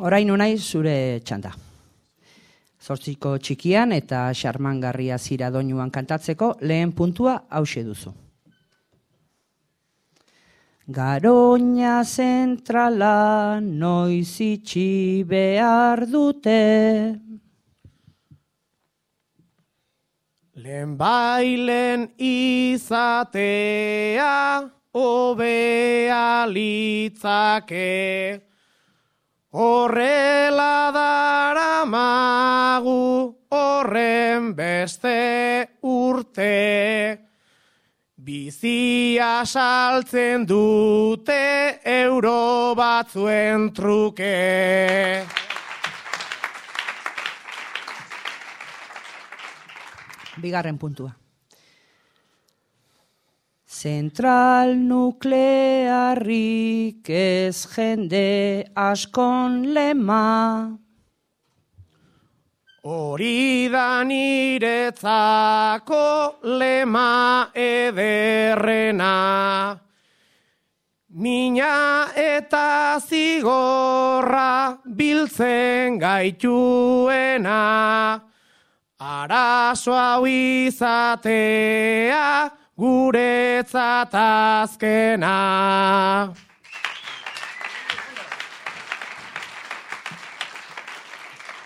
orain unai zure txanda. Zortziko txikian eta xarmangarria zira doinuan kantatzeko lehen puntua hause duzu. Garoña zentrala noiz itxi behar dute. Lehen bailen izatea obea litzake. Horrela dara magu horren beste urte. Bizia saltzen dute euro batzuen truke. Bigarren puntua. Zentral nuklearrik ez jende askon lema. Hori da niretzako lema ederrena. Mina eta zigorra biltzen gaituena. Arazo hau izatea guretzat azkena.